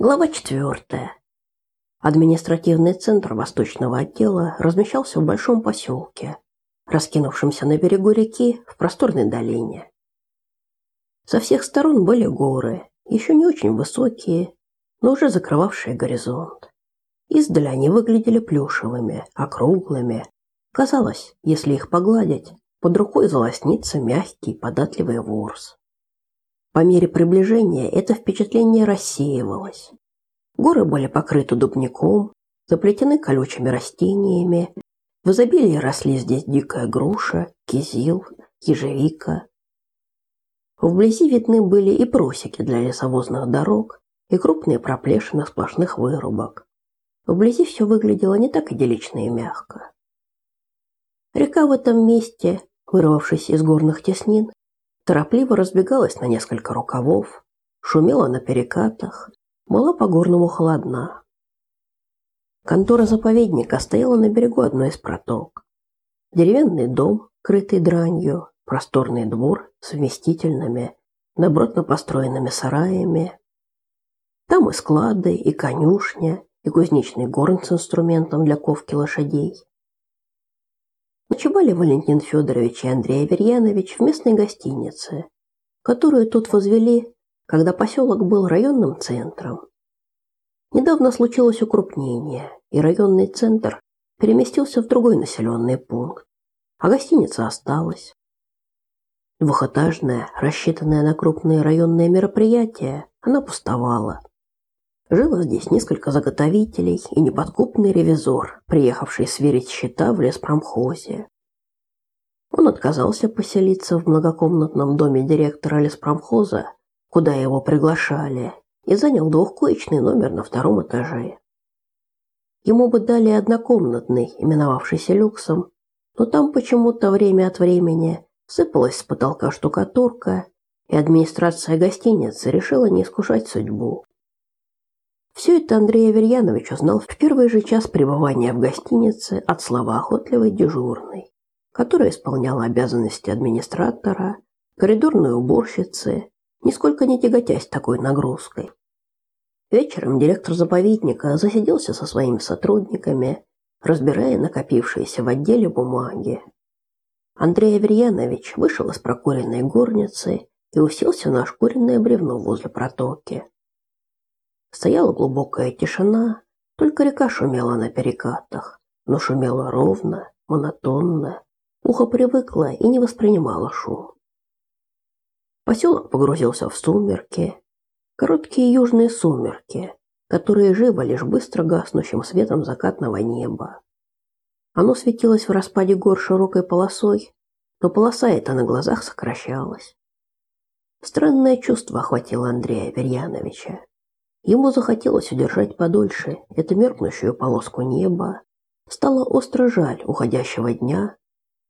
Глава четвертая. Административный центр Восточного отдела размещался в большом поселке, раскинувшемся на берегу реки в просторной долине. Со всех сторон были горы, еще не очень высокие, но уже закрывавшие горизонт. Издали они выглядели плюшевыми, округлыми. Казалось, если их погладить, под рукой залоснится мягкий, податливый ворс. По мере приближения это впечатление рассеивалось. Горы были покрыты дубняком, заплетены колючими растениями. В изобилии росли здесь дикая груша, кизил, ежевика. Вблизи видны были и просеки для лесовозных дорог, и крупные проплешины сплошных вырубок. Вблизи все выглядело не так идиллично и мягко. Река в этом месте, вырвавшись из горных теснин, торопливо разбегалась на несколько рукавов, шумела на перекатах, была по-горному холодна. Контора заповедника стояла на берегу одной из проток. Деревянный дом, крытый дранью, просторный двор с вместительными, добротно построенными сараями. Там и склады, и конюшня, и кузнечный горн с инструментом для ковки лошадей. Ночевали Валентин Федорович и Андрей Аверьянович в местной гостинице, которую тут возвели, когда поселок был районным центром. Недавно случилось укрупнение, и районный центр переместился в другой населенный пункт, а гостиница осталась. Двухэтажная, рассчитанная на крупные районные мероприятия, она пустовала. Жило здесь несколько заготовителей и неподкупный ревизор, приехавший сверить счета в леспромхозе. Он отказался поселиться в многокомнатном доме директора леспромхоза, куда его приглашали, и занял двухкоечный номер на втором этаже. Ему бы дали однокомнатный, именовавшийся люксом, но там почему-то время от времени сыпалась с потолка штукатурка, и администрация гостиницы решила не искушать судьбу. Все это Андрей Аверьянович узнал в первый же час пребывания в гостинице от слова охотливой дежурной, которая исполняла обязанности администратора, коридорной уборщицы, нисколько не тяготясь такой нагрузкой. Вечером директор заповедника засиделся со своими сотрудниками, разбирая накопившиеся в отделе бумаги. Андрей Аверьянович вышел из прокуренной горницы и уселся на ошкуренное бревно возле протоки. Стояла глубокая тишина, только река шумела на перекатах, но шумела ровно, монотонно. Ухо привыкло и не воспринимало шум. Поселок погрузился в сумерки, короткие южные сумерки, которые живо лишь быстро гаснущим светом закатного неба. Оно светилось в распаде гор широкой полосой, но полоса эта на глазах сокращалась. Странное чувство охватило Андрея Верьяновича. Ему захотелось удержать подольше эту меркнущую полоску неба. Стало остро жаль уходящего дня,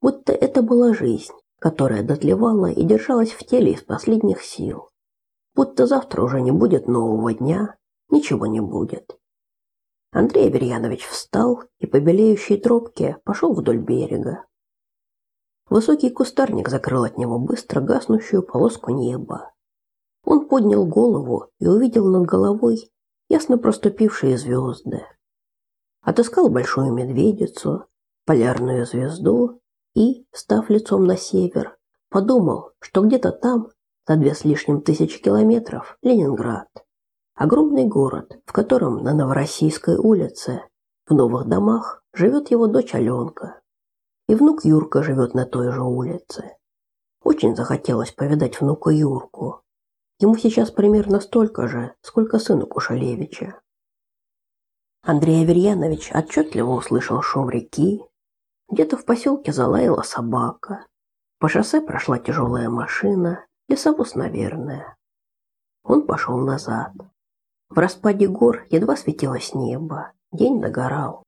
будто это была жизнь, которая дотлевала и держалась в теле из последних сил. Будто завтра уже не будет нового дня, ничего не будет. Андрей Аверьянович встал и по белеющей тропке пошел вдоль берега. Высокий кустарник закрыл от него быстро гаснущую полоску неба. Он поднял голову и увидел над головой ясно проступившие звезды. Отыскал большую медведицу, полярную звезду и, став лицом на север, подумал, что где-то там, за две с лишним тысячи километров, Ленинград. Огромный город, в котором на Новороссийской улице, в новых домах, живет его дочь Аленка. И внук Юрка живет на той же улице. Очень захотелось повидать внука Юрку, Ему сейчас примерно столько же, сколько сыну Кушалевича. Андрей Аверьянович отчетливо услышал шум реки. Где-то в поселке залаяла собака. По шоссе прошла тяжелая машина, лесовоз, наверное. Он пошел назад. В распаде гор едва светилось небо, день догорал.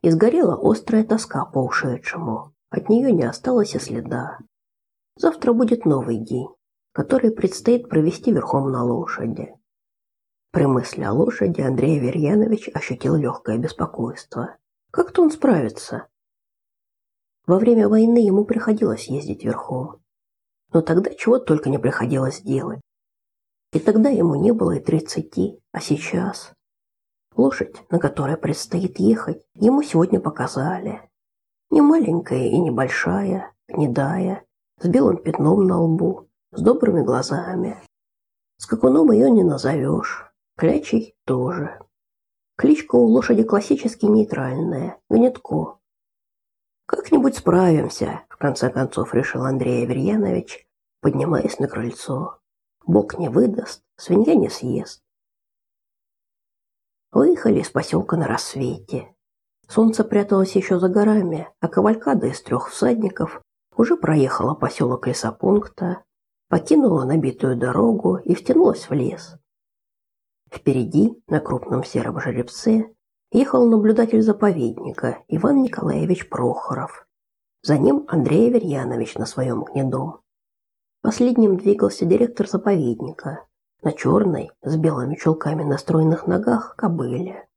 И сгорела острая тоска по ушедшему. От нее не осталось и следа. Завтра будет новый день который предстоит провести верхом на лошади. При мысли о лошади Андрей Аверьянович ощутил легкое беспокойство. Как-то он справится. Во время войны ему приходилось ездить верхом. Но тогда чего только не приходилось делать. И тогда ему не было и тридцати, а сейчас... Лошадь, на которой предстоит ехать, ему сегодня показали. Не маленькая и не большая, гнедая, с белым пятном на лбу, с добрыми глазами. Скакуном ее не назовешь, клячей тоже. Кличка у лошади классически нейтральная – Гнетко. «Как-нибудь справимся», – в конце концов решил Андрей Аверьянович, поднимаясь на крыльцо. «Бог не выдаст, свинья не съест». Выехали из поселка на рассвете. Солнце пряталось еще за горами, а кавалькада из трех всадников уже проехала поселок лесопункта, покинула набитую дорогу и втянулась в лес. Впереди, на крупном сером жеребце, ехал наблюдатель заповедника Иван Николаевич Прохоров. За ним Андрей Аверьянович на своем гнедом. Последним двигался директор заповедника на черной, с белыми чулками на стройных ногах, кобыле.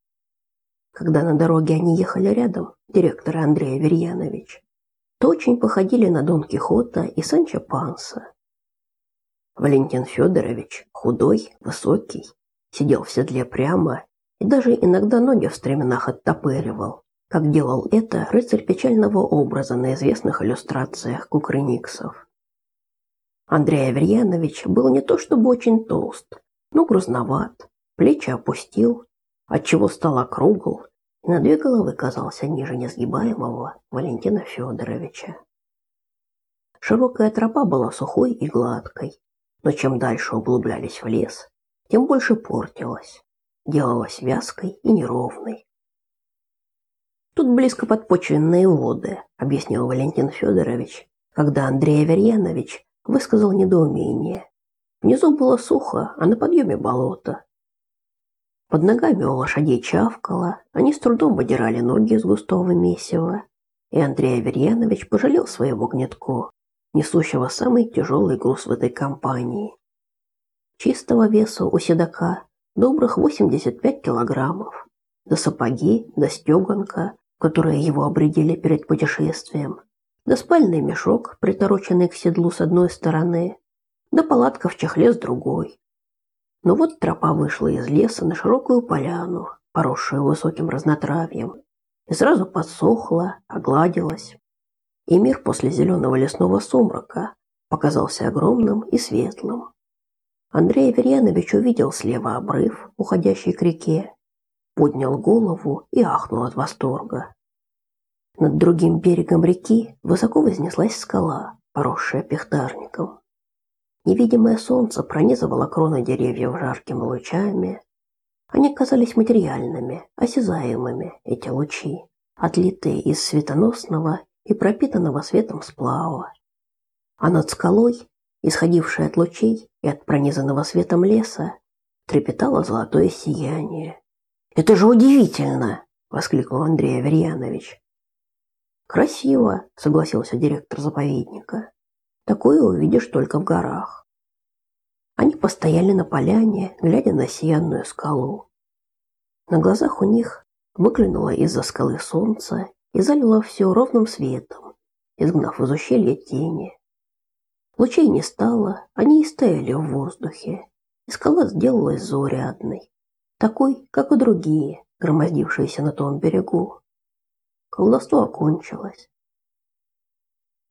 Когда на дороге они ехали рядом, директор Андрей Аверьянович, то очень походили на Дон Кихота и Санчо Панса. Валентин Федорович, худой, высокий, сидел в седле прямо и даже иногда ноги в стременах оттопыривал, как делал это рыцарь печального образа на известных иллюстрациях кукрыниксов. Андрей Аверьянович был не то чтобы очень толст, но грузноват, плечи опустил, отчего стал округл и на две головы казался ниже несгибаемого Валентина Федоровича. Широкая тропа была сухой и гладкой, но чем дальше углублялись в лес, тем больше портилась, делалась вязкой и неровной. Тут близко подпочвенные воды, объяснил Валентин Федорович, когда Андрей Аверьянович высказал недоумение. Внизу было сухо, а на подъеме болото. Под ногами у лошадей чавкало, они с трудом одирали ноги из густого месива, и Андрей Аверьянович пожалел своего гнетко, несущего самый тяжелый груз в этой компании. Чистого веса у седока добрых 85 килограммов, да сапоги, да стеганка, которые его обредили перед путешествием, да спальный мешок, притороченный к седлу с одной стороны, да палатка в чехле с другой. Но вот тропа вышла из леса на широкую поляну, поросшую высоким разнотравьем, и сразу подсохла, огладилась. И мир после зеленого лесного сумрака показался огромным и светлым. Андрей Аверьянович увидел слева обрыв, уходящий к реке, поднял голову и ахнул от восторга. Над другим берегом реки высоко вознеслась скала, поросшая пихтарником. Невидимое солнце пронизывало кроны деревьев жаркими лучами. Они казались материальными, осязаемыми, эти лучи, отлитые из светоносного и пропитанного светом сплава. А над скалой исходившее от лучей и от пронизанного светом леса, трепетало золотое сияние. «Это же удивительно!» – воскликнул Андрей Аверьянович. «Красиво», – согласился директор заповедника. «Такое увидишь только в горах». Они постояли на поляне, глядя на сиянную скалу. На глазах у них выглянуло из-за скалы солнце и залило все ровным светом, изгнав из ущелья тени. Лучей не стало, они и стояли в воздухе, и скала сделалась заурядной, такой, как и другие, громоздившиеся на том берегу. Колдовство окончилось.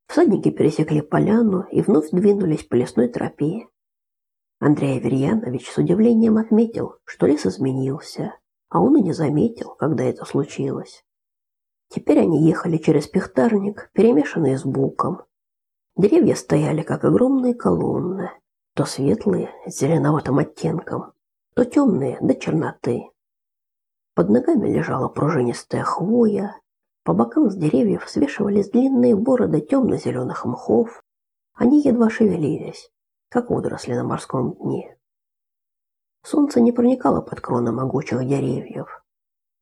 Всадники пересекли поляну и вновь двинулись по лесной тропе. Андрей Аверьянович с удивлением отметил, что лес изменился, а он и не заметил, когда это случилось. Теперь они ехали через пихтарник, перемешанный с буком, Деревья стояли, как огромные колонны, то светлые, с зеленоватым оттенком, то темные до черноты. Под ногами лежала пружинистая хвоя, по бокам с деревьев свешивались длинные бороды темно-зеленых мхов, они едва шевелились, как водоросли на морском дне. Солнце не проникало под кроны могучих деревьев.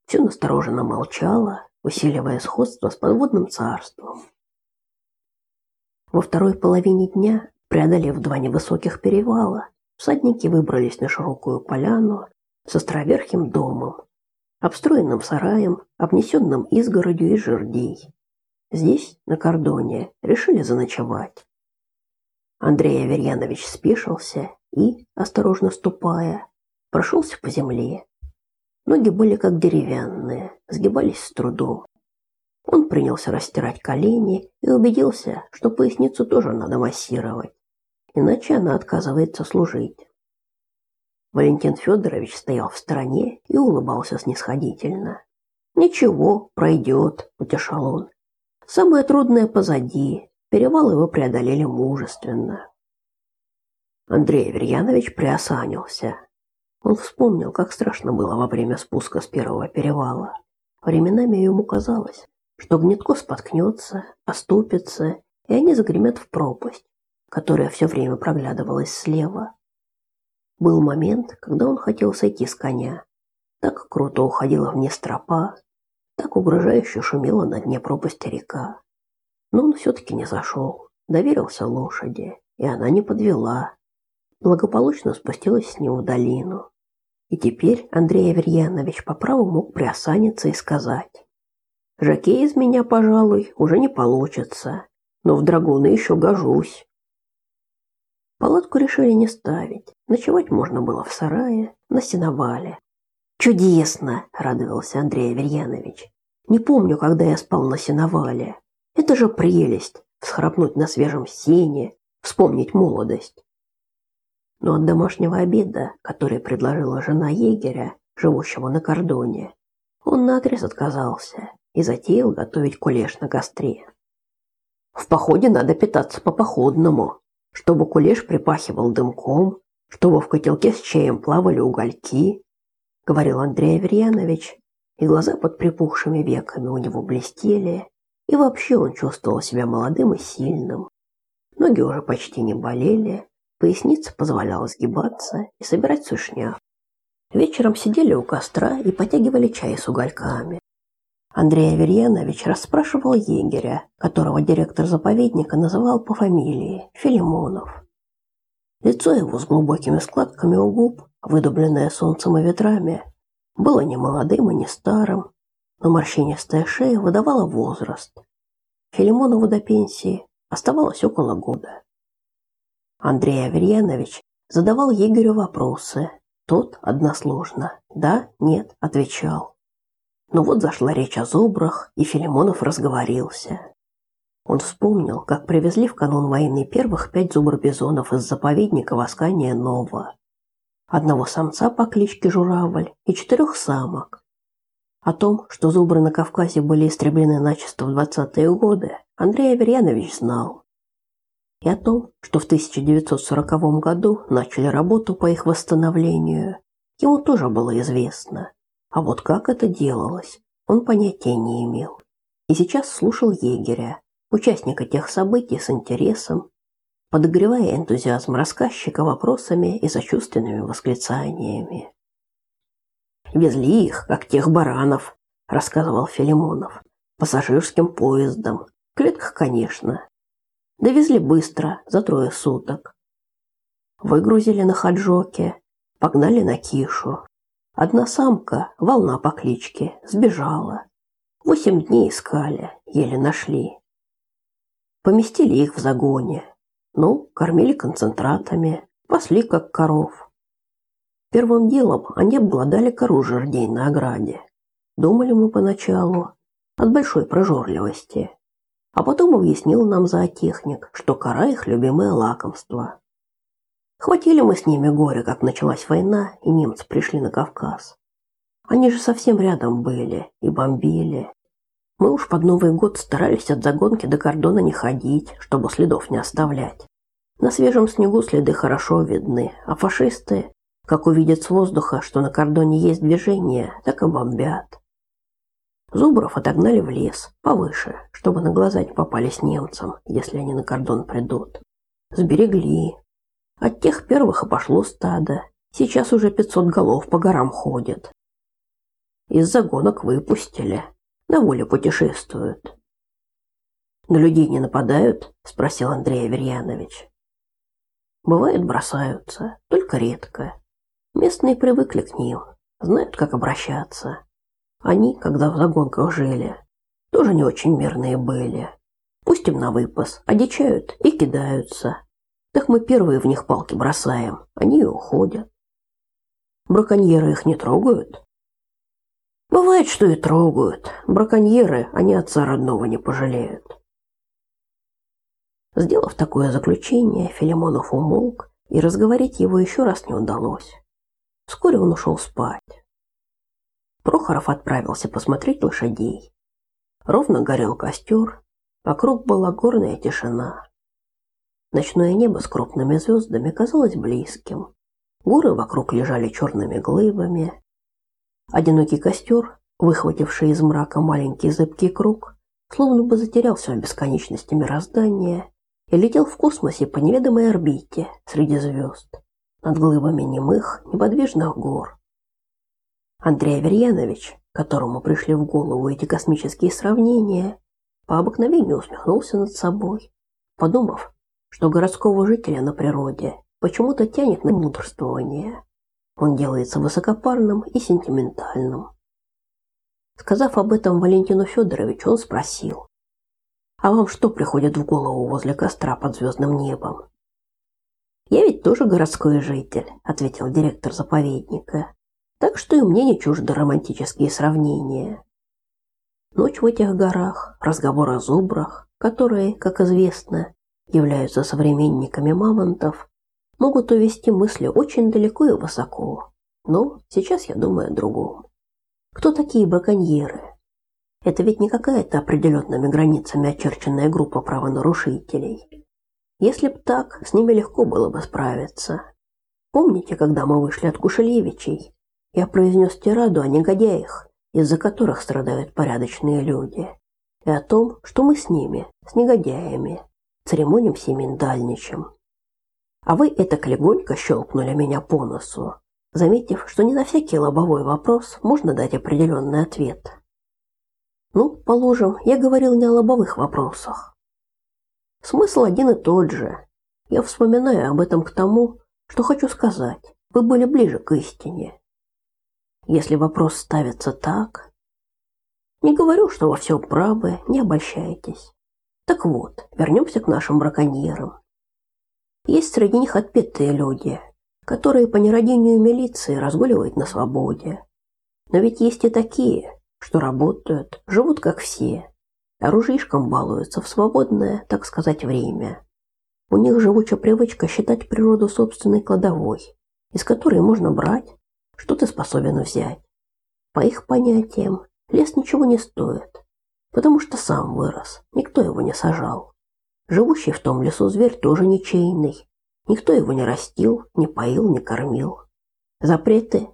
Все настороженно молчало, усиливая сходство с подводным царством. Во второй половине дня, преодолев два невысоких перевала, всадники выбрались на широкую поляну с островерхим домом, обстроенным сараем, обнесенным изгородью из жердей. Здесь, на кордоне, решили заночевать. Андрей Аверьянович спешился и, осторожно ступая, прошелся по земле. Ноги были как деревянные, сгибались с трудом. Он принялся растирать колени и убедился, что поясницу тоже надо массировать, иначе она отказывается служить. Валентин Федорович стоял в стороне и улыбался снисходительно. «Ничего, пройдет», – утешал он. «Самое трудное позади. Перевал его преодолели мужественно». Андрей Аверьянович приосанился. Он вспомнил, как страшно было во время спуска с первого перевала. Временами ему казалось, что Гнетко споткнется, оступится, и они загремят в пропасть, которая все время проглядывалась слева. Был момент, когда он хотел сойти с коня. Так круто уходила вниз тропа, так угрожающе шумела на дне пропасти река. Но он все-таки не зашел, доверился лошади, и она не подвела. Благополучно спустилась с него долину. И теперь Андрей Аверьянович по праву мог приосаниться и сказать Жакей из меня, пожалуй, уже не получится, но в драгуны еще гожусь. Палатку решили не ставить. Ночевать можно было в сарае, на сеновале. Чудесно, радовался Андрей Аверьянович. Не помню, когда я спал на сеновале. Это же прелесть всхрапнуть на свежем сене, вспомнить молодость. Но от домашнего обеда, который предложила жена егеря, живущего на кордоне, он наотрез отказался и затеял готовить кулеш на костре. В походе надо питаться по-походному, чтобы кулеш припахивал дымком, чтобы в котелке с чаем плавали угольки, говорил Андрей Аверьянович, и глаза под припухшими веками у него блестели, и вообще он чувствовал себя молодым и сильным. Ноги уже почти не болели, поясница позволяла сгибаться и собирать сушняк. Вечером сидели у костра и потягивали чай с угольками. Андрей Аверьянович расспрашивал егеря, которого директор заповедника называл по фамилии Филимонов. Лицо его с глубокими складками у губ, выдубленное солнцем и ветрами, было не молодым и не старым, но морщинистая шея выдавала возраст. Филимонову до пенсии оставалось около года. Андрей Аверьянович задавал егерю вопросы. Тот односложно «да», «нет» отвечал. Но вот зашла речь о зубрах, и Филимонов разговорился. Он вспомнил, как привезли в канун войны первых пять зубр-бизонов из заповедника Воскания Нова. Одного самца по кличке Журавль и четырех самок. О том, что зубры на Кавказе были истреблены начисто в 20-е годы, Андрей Аверьянович знал. И о том, что в 1940 году начали работу по их восстановлению, ему тоже было известно. А вот как это делалось, он понятия не имел. И сейчас слушал егеря, участника тех событий с интересом, подогревая энтузиазм рассказчика вопросами и сочувственными восклицаниями. «Везли их, как тех баранов», – рассказывал Филимонов, – «пассажирским поездом. В клетках, конечно. Довезли быстро, за трое суток. Выгрузили на хаджоке, погнали на кишу. Одна самка, волна по кличке, сбежала. Восемь дней искали, еле нашли. Поместили их в загоне. Ну, кормили концентратами, пасли как коров. Первым делом они обглодали кору жердей на ограде. Думали мы поначалу от большой прожорливости. А потом объяснил нам зоотехник, что кора их любимое лакомство. Хватили мы с ними горе, как началась война, и немцы пришли на Кавказ. Они же совсем рядом были и бомбили. Мы уж под Новый год старались от загонки до кордона не ходить, чтобы следов не оставлять. На свежем снегу следы хорошо видны, а фашисты, как увидят с воздуха, что на кордоне есть движение, так и бомбят. Зубров отогнали в лес, повыше, чтобы на глаза не попались немцам, если они на кордон придут. Сберегли, от тех первых и пошло стадо. Сейчас уже пятьсот голов по горам ходят. Из загонок выпустили. На воле путешествуют. На людей не нападают? спросил Андрей Аверьянович. Бывает, бросаются, только редко. Местные привыкли к ним, знают, как обращаться. Они, когда в загонках жили, тоже не очень мирные были. Пусть им на выпас, одичают и кидаются, Так мы первые в них палки бросаем, они и уходят. Браконьеры их не трогают? Бывает, что и трогают. Браконьеры, они отца родного не пожалеют. Сделав такое заключение, Филимонов умолк, и разговорить его еще раз не удалось. Вскоре он ушел спать. Прохоров отправился посмотреть лошадей. Ровно горел костер, вокруг была горная тишина. Ночное небо с крупными звездами казалось близким. Горы вокруг лежали черными глыбами. Одинокий костер, выхвативший из мрака маленький зыбкий круг, словно бы затерялся в бесконечности мироздания и летел в космосе по неведомой орбите среди звезд, над глыбами немых, неподвижных гор. Андрей Аверьянович, которому пришли в голову эти космические сравнения, по обыкновению усмехнулся над собой, подумав, что городского жителя на природе почему-то тянет на мудрствование. Он делается высокопарным и сентиментальным. Сказав об этом Валентину Федоровичу, он спросил: "А вам что приходит в голову возле костра под звездным небом?" "Я ведь тоже городской житель", ответил директор заповедника. "Так что и мне не чужды романтические сравнения. Ночь в этих горах, разговор о зубрах, которые, как известно, являются современниками мамонтов, могут увести мысли очень далеко и высоко. Но сейчас я думаю о другом. Кто такие браконьеры? Это ведь не какая-то определенными границами очерченная группа правонарушителей. Если б так, с ними легко было бы справиться. Помните, когда мы вышли от Кушелевичей? Я произнес тираду о негодяях, из-за которых страдают порядочные люди, и о том, что мы с ними, с негодяями, церемонимся миндальничем. А вы это легонько щелкнули меня по носу, заметив, что не на всякий лобовой вопрос можно дать определенный ответ. Ну, положим, я говорил не о лобовых вопросах. Смысл один и тот же. Я вспоминаю об этом к тому, что хочу сказать. Вы были ближе к истине. Если вопрос ставится так, не говорю, что во всем правы, не обольщайтесь. Так вот, вернемся к нашим браконьерам. Есть среди них отпетые люди, которые по нерадению милиции разгуливают на свободе. Но ведь есть и такие, что работают, живут как все, оружишком балуются в свободное, так сказать, время. У них живучая привычка считать природу собственной кладовой, из которой можно брать, что ты способен взять. По их понятиям, лес ничего не стоит, потому что сам вырос, никто его не сажал. Живущий в том лесу зверь тоже ничейный. Никто его не растил, не поил, не кормил. Запреты.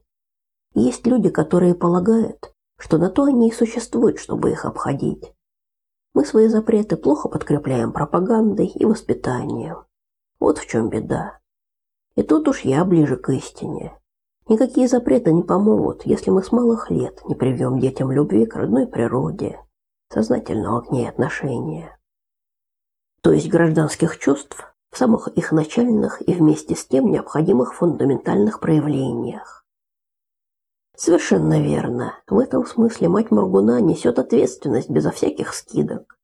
Есть люди, которые полагают, что на то они и существуют, чтобы их обходить. Мы свои запреты плохо подкрепляем пропагандой и воспитанием. Вот в чем беда. И тут уж я ближе к истине. Никакие запреты не помогут, если мы с малых лет не привьем детям любви к родной природе, сознательного к ней отношения. То есть гражданских чувств в самых их начальных и вместе с тем необходимых фундаментальных проявлениях. Совершенно верно. В этом смысле мать Мургуна несет ответственность безо всяких скидок.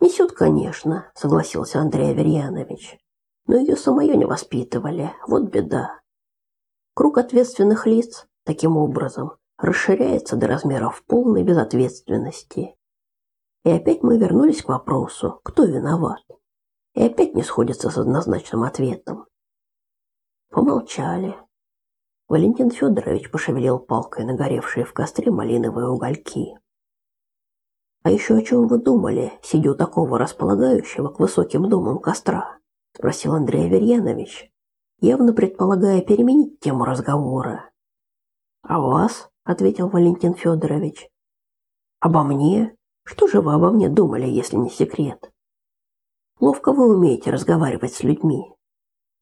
Несет, конечно, согласился Андрей Аверьянович. Но ее самое не воспитывали. Вот беда. Круг ответственных лиц таким образом расширяется до размеров полной безответственности. И опять мы вернулись к вопросу, кто виноват. И опять не сходится с однозначным ответом. Помолчали. Валентин Федорович пошевелил палкой нагоревшие в костре малиновые угольки. А еще о чем вы думали, сидя у такого располагающего к высоким домам костра? спросил Андрей Аверьянович, явно предполагая переменить тему разговора. А вас? ответил Валентин Федорович. Обо мне? Что же вы обо мне думали, если не секрет? Ловко вы умеете разговаривать с людьми.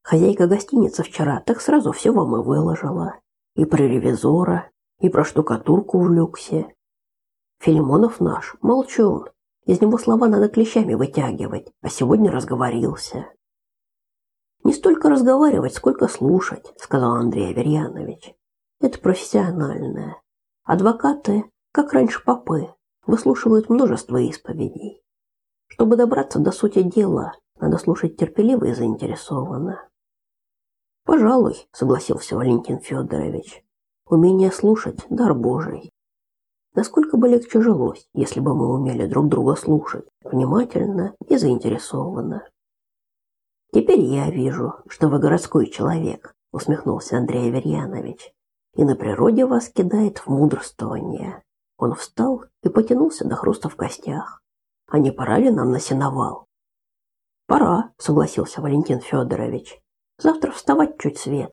Хозяйка гостиницы вчера так сразу все вам и выложила. И про ревизора, и про штукатурку в люксе. Филимонов наш, молчун. Из него слова надо клещами вытягивать, а сегодня разговорился. Не столько разговаривать, сколько слушать, сказал Андрей Аверьянович. Это профессиональное. Адвокаты, как раньше попы, выслушивают множество исповедей. Чтобы добраться до сути дела, Надо слушать терпеливо и заинтересованно. Пожалуй, согласился Валентин Федорович. Умение слушать дар Божий. Насколько бы легче жилось, если бы мы умели друг друга слушать внимательно и заинтересованно. Теперь я вижу, что вы городской человек, усмехнулся Андрей Аверьянович. И на природе вас кидает в мудрствование. Он встал и потянулся до хруста в костях. А не пора ли нам на сеновал? Пора, согласился Валентин Федорович. Завтра вставать чуть свет.